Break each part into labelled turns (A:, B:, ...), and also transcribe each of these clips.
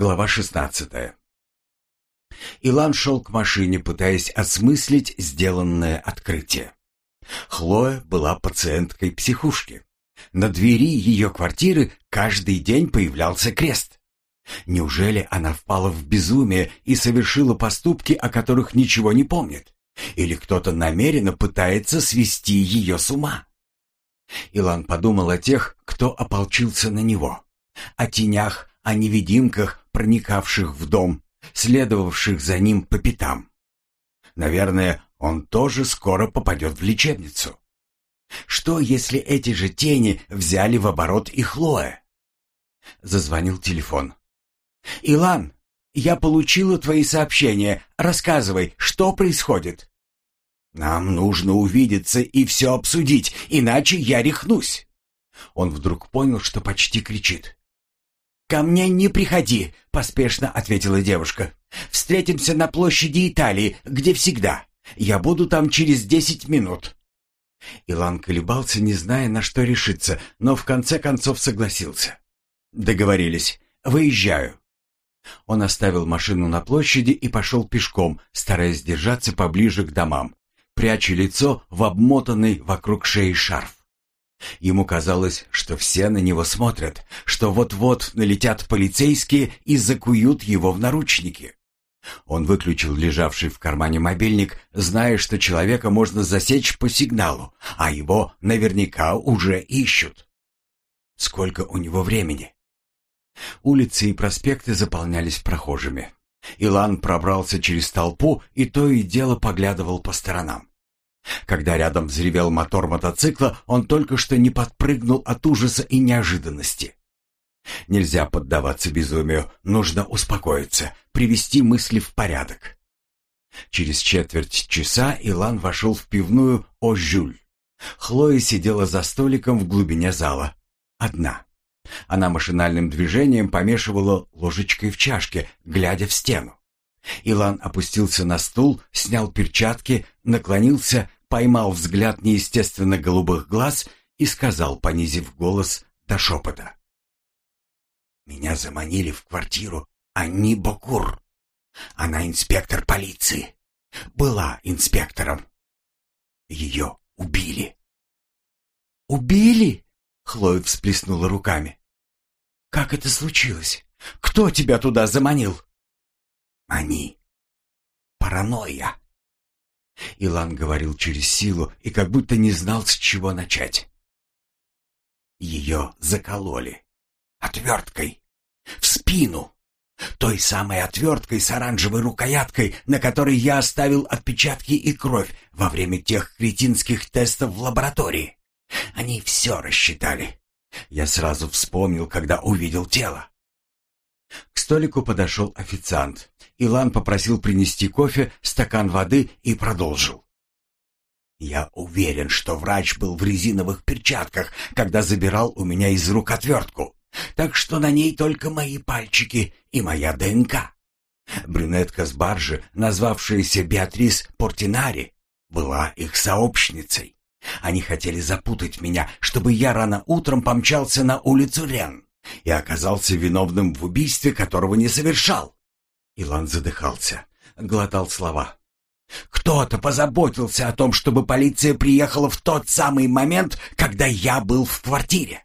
A: Глава 16. Илан шел к машине, пытаясь осмыслить сделанное открытие. Хлоя была пациенткой психушки. На двери ее квартиры каждый день появлялся крест. Неужели она впала в безумие и совершила поступки, о которых ничего не помнит? Или кто-то намеренно пытается свести ее с ума? Илан подумал о тех, кто ополчился на него, о тенях, о невидимках, проникавших в дом, следовавших за ним по пятам. Наверное, он тоже скоро попадет в лечебницу. Что, если эти же тени взяли в оборот и Хлоя? Зазвонил телефон. «Илан, я получила твои сообщения. Рассказывай, что происходит?» «Нам нужно увидеться и все обсудить, иначе я рехнусь». Он вдруг понял, что почти кричит. «Ко мне не приходи», — поспешно ответила девушка. «Встретимся на площади Италии, где всегда. Я буду там через десять минут». Илан колебался, не зная, на что решиться, но в конце концов согласился. «Договорились. Выезжаю». Он оставил машину на площади и пошел пешком, стараясь держаться поближе к домам, пряча лицо в обмотанный вокруг шеи шарф. Ему казалось, что все на него смотрят, что вот-вот налетят полицейские и закуют его в наручники. Он выключил лежавший в кармане мобильник, зная, что человека можно засечь по сигналу, а его наверняка уже ищут. Сколько у него времени? Улицы и проспекты заполнялись прохожими. Илан пробрался через толпу и то и дело поглядывал по сторонам. Когда рядом взревел мотор мотоцикла, он только что не подпрыгнул от ужаса и неожиданности. Нельзя поддаваться безумию, нужно успокоиться, привести мысли в порядок. Через четверть часа Илан вошел в пивную «О-Жюль». Хлоя сидела за столиком в глубине зала. Одна. Она машинальным движением помешивала ложечкой в чашке, глядя в стену. Илан опустился на стул, снял перчатки, наклонился, поймал взгляд неестественно голубых глаз и сказал, понизив голос до шепота. «Меня заманили в квартиру Анни Бокур. Она инспектор полиции. Была инспектором. Ее убили». «Убили?» — Хлоя всплеснула руками. «Как это случилось? Кто тебя туда заманил?» Они. Паранойя. Илан говорил через силу и как будто не знал, с чего начать. Ее закололи. Отверткой. В спину. Той самой отверткой с оранжевой рукояткой, на которой я оставил отпечатки и кровь во время тех кретинских тестов в лаборатории. Они все рассчитали. Я сразу вспомнил, когда увидел тело. К столику подошел официант. Илан попросил принести кофе, стакан воды и продолжил. «Я уверен, что врач был в резиновых перчатках, когда забирал у меня из рук отвертку, так что на ней только мои пальчики и моя ДНК. Брюнетка с баржи, назвавшаяся Беатрис Портинари, была их сообщницей. Они хотели запутать меня, чтобы я рано утром помчался на улицу Рен и оказался виновным в убийстве, которого не совершал. Илан задыхался, глотал слова. Кто-то позаботился о том, чтобы полиция приехала в тот самый момент, когда я был в квартире.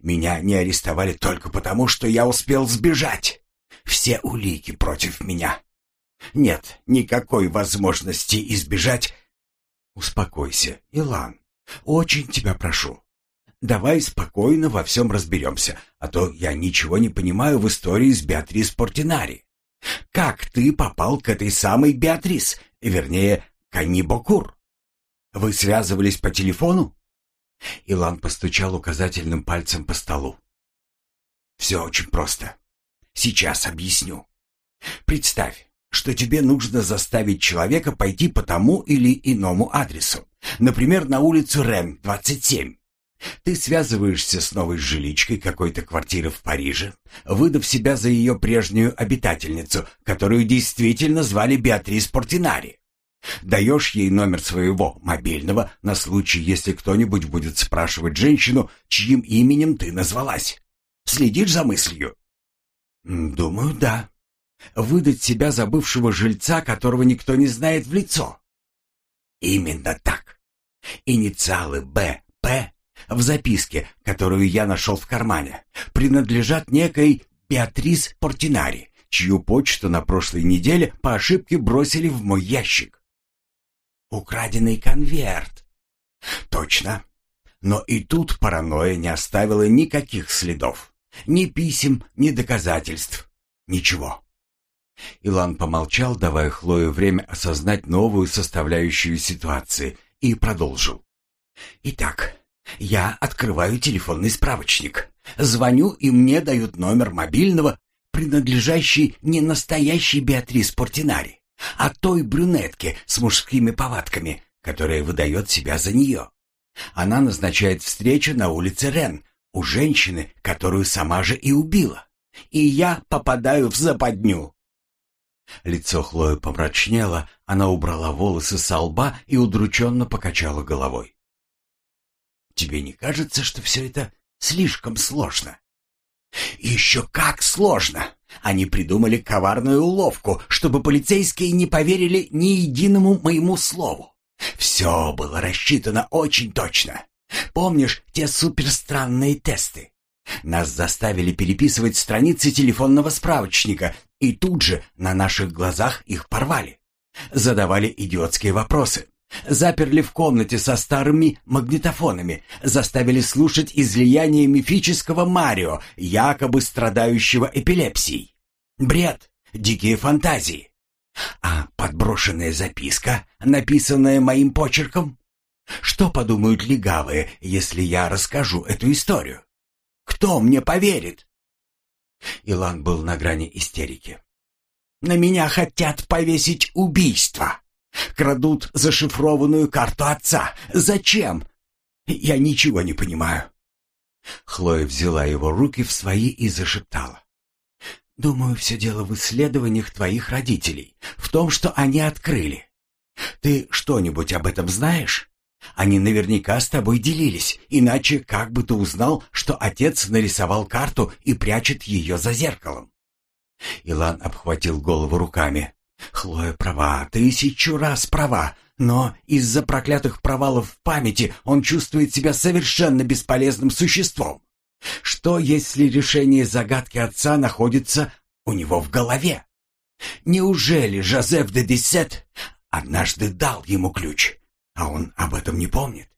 A: Меня не арестовали только потому, что я успел сбежать. Все улики против меня. Нет никакой возможности избежать. Успокойся, Илан. Очень тебя прошу. Давай спокойно во всем разберемся, а то я ничего не понимаю в истории с Беатрис Портинари. Как ты попал к этой самой Беатрис, вернее, к Анни Бокур? Вы связывались по телефону?» Илан постучал указательным пальцем по столу. «Все очень просто. Сейчас объясню. Представь, что тебе нужно заставить человека пойти по тому или иному адресу. Например, на улицу Рен, 27. Ты связываешься с новой жиличкой какой-то квартиры в Париже, выдав себя за ее прежнюю обитательницу, которую действительно звали Беатрис Портинари. Даешь ей номер своего мобильного на случай, если кто-нибудь будет спрашивать женщину, чьим именем ты назвалась. Следишь за мыслью? Думаю, да. Выдать себя за бывшего жильца, которого никто не знает в лицо. Именно так. Инициалы Б, П в записке, которую я нашел в кармане, принадлежат некой Беатрис Портинари, чью почту на прошлой неделе по ошибке бросили в мой ящик. Украденный конверт. Точно. Но и тут паранойя не оставила никаких следов. Ни писем, ни доказательств. Ничего. Илан помолчал, давая Хлое время осознать новую составляющую ситуации, и продолжил. «Итак, я открываю телефонный справочник. Звоню, и мне дают номер мобильного, принадлежащий не настоящей Беатрис Портинари, а той брюнетке с мужскими повадками, которая выдает себя за нее. Она назначает встречу на улице Рен у женщины, которую сама же и убила. И я попадаю в западню. Лицо Хлои помрачнело, она убрала волосы со лба и удрученно покачала головой. «Тебе не кажется, что все это слишком сложно?» «Еще как сложно! Они придумали коварную уловку, чтобы полицейские не поверили ни единому моему слову. Все было рассчитано очень точно. Помнишь те суперстранные тесты? Нас заставили переписывать страницы телефонного справочника, и тут же на наших глазах их порвали. Задавали идиотские вопросы. Заперли в комнате со старыми магнитофонами, заставили слушать излияние мифического Марио, якобы страдающего эпилепсией. Бред, дикие фантазии. А подброшенная записка, написанная моим почерком? Что подумают легавые, если я расскажу эту историю? Кто мне поверит? Илан был на грани истерики. На меня хотят повесить убийство. Крадут зашифрованную карту отца. Зачем? Я ничего не понимаю. Хлоя взяла его руки в свои и зашептала. «Думаю, все дело в исследованиях твоих родителей, в том, что они открыли. Ты что-нибудь об этом знаешь? Они наверняка с тобой делились, иначе как бы ты узнал, что отец нарисовал карту и прячет ее за зеркалом?» Илан обхватил голову руками. «Хлоя права, тысячу раз права, но из-за проклятых провалов в памяти он чувствует себя совершенно бесполезным существом. Что, если решение загадки отца находится у него в голове? Неужели Жозеф де Десет однажды дал ему ключ, а он об этом не помнит?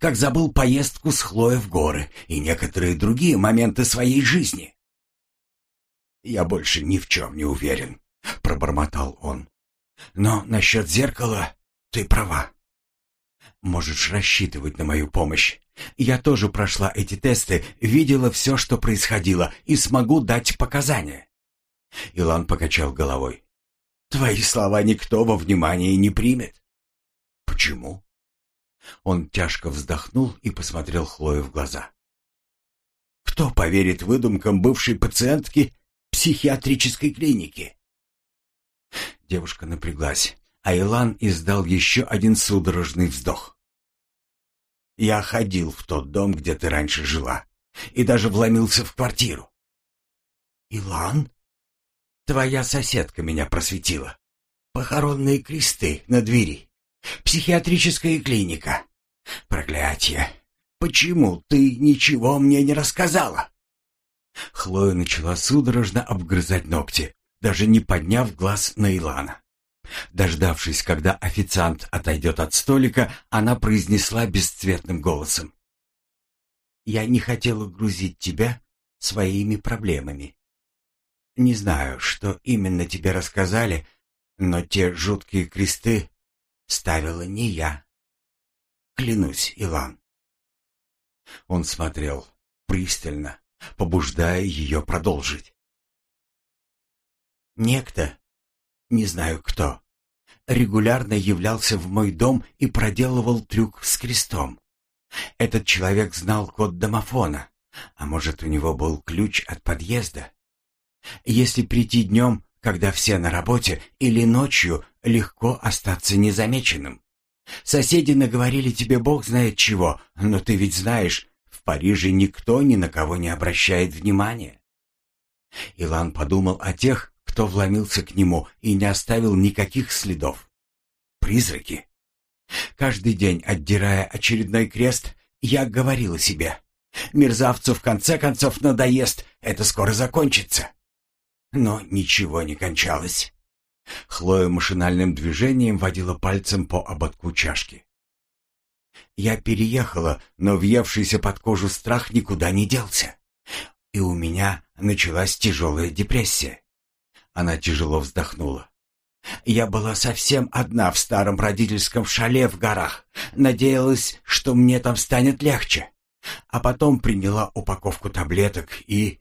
A: Как забыл поездку с Хлоей в горы и некоторые другие моменты своей жизни? «Я больше ни в чем не уверен», — пробормотал он. «Но насчет зеркала ты права. Можешь рассчитывать на мою помощь. Я тоже прошла эти тесты, видела все, что происходило, и смогу дать показания. Илан покачал головой. Твои слова никто во внимание не примет. Почему? Он тяжко вздохнул и посмотрел Хлое в глаза. Кто поверит выдумкам бывшей пациентки психиатрической клиники? Девушка напряглась, а Илан издал еще один судорожный вздох. Я ходил в тот дом, где ты раньше жила, и даже вломился в квартиру. Илан? Твоя соседка меня просветила. Похоронные кресты на двери. Психиатрическая клиника. Проклятие. Почему ты ничего мне не рассказала? Хлоя начала судорожно обгрызать ногти, даже не подняв глаз на Илана. Дождавшись, когда официант отойдет от столика, она произнесла бесцветным голосом. «Я не хотела грузить тебя своими проблемами. Не знаю, что именно тебе рассказали, но те жуткие кресты ставила не я. Клянусь, Илан». Он смотрел пристально, побуждая ее продолжить. Некто, не знаю кто, регулярно являлся в мой дом и проделывал трюк с крестом. Этот человек знал код домофона, а может, у него был ключ от подъезда. Если прийти днем, когда все на работе, или ночью, легко остаться незамеченным. Соседи наговорили тебе бог знает чего, но ты ведь знаешь, в Париже никто ни на кого не обращает внимания. Илан подумал о тех, кто вломился к нему и не оставил никаких следов. Призраки. Каждый день, отдирая очередной крест, я говорила себе, мерзавцу в конце концов надоест, это скоро закончится. Но ничего не кончалось. Хлоя машинальным движением водила пальцем по ободку чашки. Я переехала, но въевшийся под кожу страх никуда не делся. И у меня началась тяжелая депрессия. Она тяжело вздохнула. Я была совсем одна в старом родительском шале в горах. Надеялась, что мне там станет легче. А потом приняла упаковку таблеток и...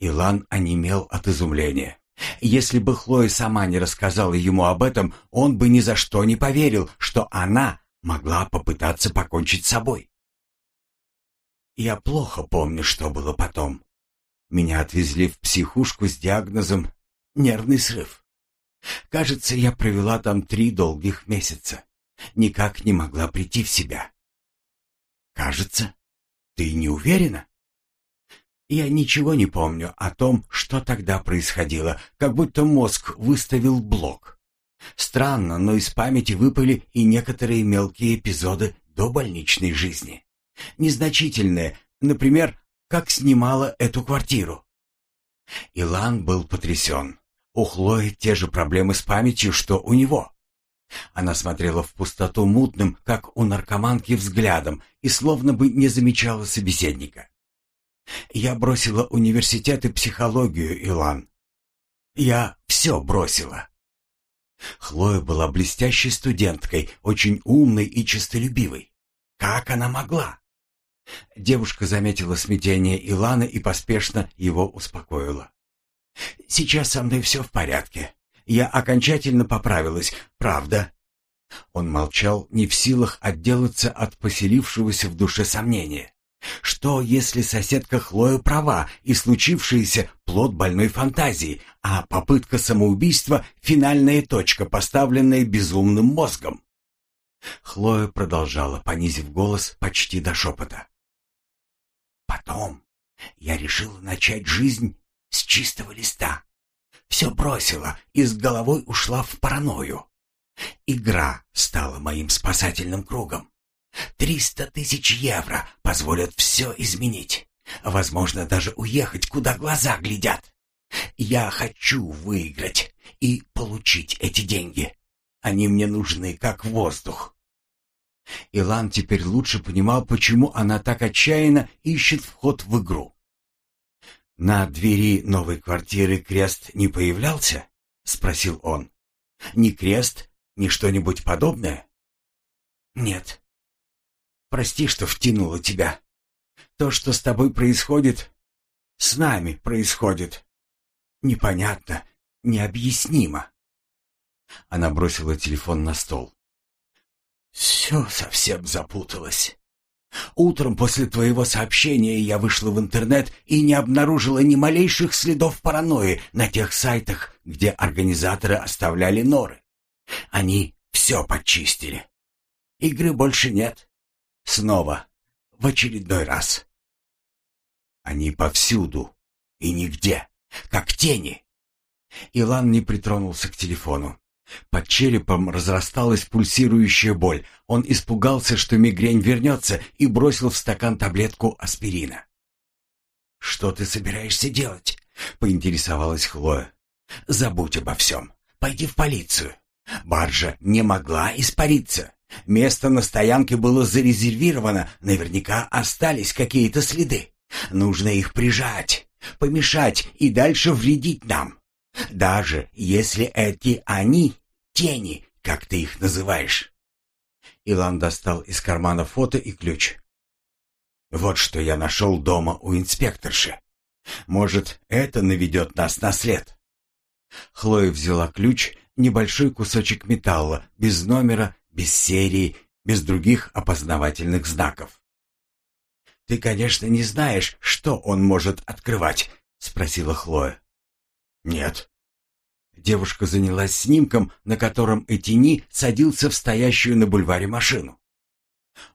A: Илан онемел от изумления. Если бы Хлоя сама не рассказала ему об этом, он бы ни за что не поверил, что она могла попытаться покончить с собой. Я плохо помню, что было потом. Меня отвезли в психушку с диагнозом «нервный срыв». Кажется, я провела там три долгих месяца. Никак не могла прийти в себя. Кажется? Ты не уверена? Я ничего не помню о том, что тогда происходило, как будто мозг выставил блок. Странно, но из памяти выпали и некоторые мелкие эпизоды до больничной жизни. Незначительные, например, как снимала эту квартиру. Илан был потрясен. У Хлои те же проблемы с памятью, что у него. Она смотрела в пустоту мутным, как у наркоманки, взглядом и словно бы не замечала собеседника. Я бросила университет и психологию, Илан. Я все бросила. Хлоя была блестящей студенткой, очень умной и честолюбивой. Как она могла? Девушка заметила смятение Илана и поспешно его успокоила. «Сейчас со мной все в порядке. Я окончательно поправилась, правда?» Он молчал, не в силах отделаться от поселившегося в душе сомнения. Что, если соседка Хлоя права, и случившееся плод больной фантазии, а попытка самоубийства — финальная точка, поставленная безумным мозгом? Хлоя продолжала, понизив голос почти до шепота. Потом я решила начать жизнь с чистого листа. Все бросила и с головой ушла в паранойю. Игра стала моим спасательным кругом. Триста тысяч евро позволят все изменить. Возможно, даже уехать, куда глаза глядят. Я хочу выиграть и получить эти деньги. Они мне нужны, как воздух. Илан теперь лучше понимал, почему она так отчаянно ищет вход в игру. «На двери новой квартиры крест не появлялся?» — спросил он. «Ни крест, ни что-нибудь подобное?» «Нет», Прости, что втянула тебя. То, что с тобой происходит, с нами происходит. Непонятно, необъяснимо. Она бросила телефон на стол. Все совсем запуталось. Утром после твоего сообщения я вышла в интернет и не обнаружила ни малейших следов паранойи на тех сайтах, где организаторы оставляли норы. Они все подчистили. Игры больше нет. Снова. В очередной раз. Они повсюду. И нигде. Как тени. Илан не притронулся к телефону. Под черепом разрасталась пульсирующая боль. Он испугался, что мигрень вернется, и бросил в стакан таблетку аспирина. «Что ты собираешься делать?» — поинтересовалась Хлоя. «Забудь обо всем. Пойди в полицию. Баржа не могла испариться. Место на стоянке было зарезервировано, наверняка остались какие-то следы. Нужно их прижать, помешать и дальше вредить нам. Даже если эти они тени, как ты их называешь. Илан достал из кармана фото и ключ. Вот что я нашел дома у инспекторши. Может, это наведет нас на след. Хлоя взяла ключ, небольшой кусочек металла, без номера без серии, без других опознавательных знаков. «Ты, конечно, не знаешь, что он может открывать?» — спросила Хлоя. «Нет». Девушка занялась снимком, на котором Этини садился в стоящую на бульваре машину.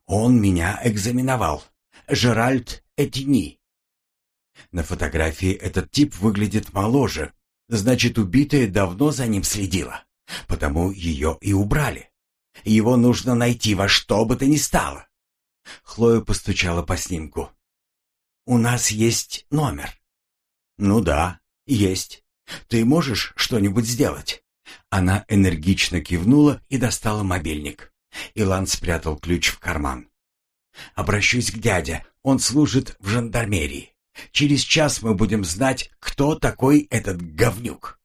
A: «Он меня экзаменовал. Жеральд Этини». На фотографии этот тип выглядит моложе. Значит, убитая давно за ним следила. Потому ее и убрали. Его нужно найти во что бы то ни стало. Хлоя постучала по снимку. «У нас есть номер». «Ну да, есть. Ты можешь что-нибудь сделать?» Она энергично кивнула и достала мобильник. Илан спрятал ключ в карман. «Обращусь к дяде. Он служит в жандармерии. Через час мы будем знать, кто такой этот говнюк».